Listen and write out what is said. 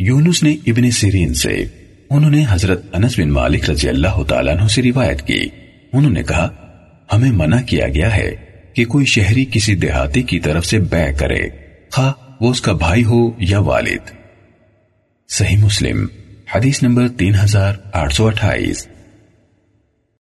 یونس نے ابن سیرین سے، انہوں نے حضرت انس بن مالک رضی اللہ تعالیٰ عنہ سے روایت کی۔ انہوں نے کہا، ہمیں منع کیا گیا ہے کہ کوئی شہری کسی دیہاتی کی طرف سے بے کرے۔ خواہ وہ اس کا بھائی ہو یا والد۔ صحیح مسلم، حدیث نمبر تین ہزار آٹھ سو اٹھائیس۔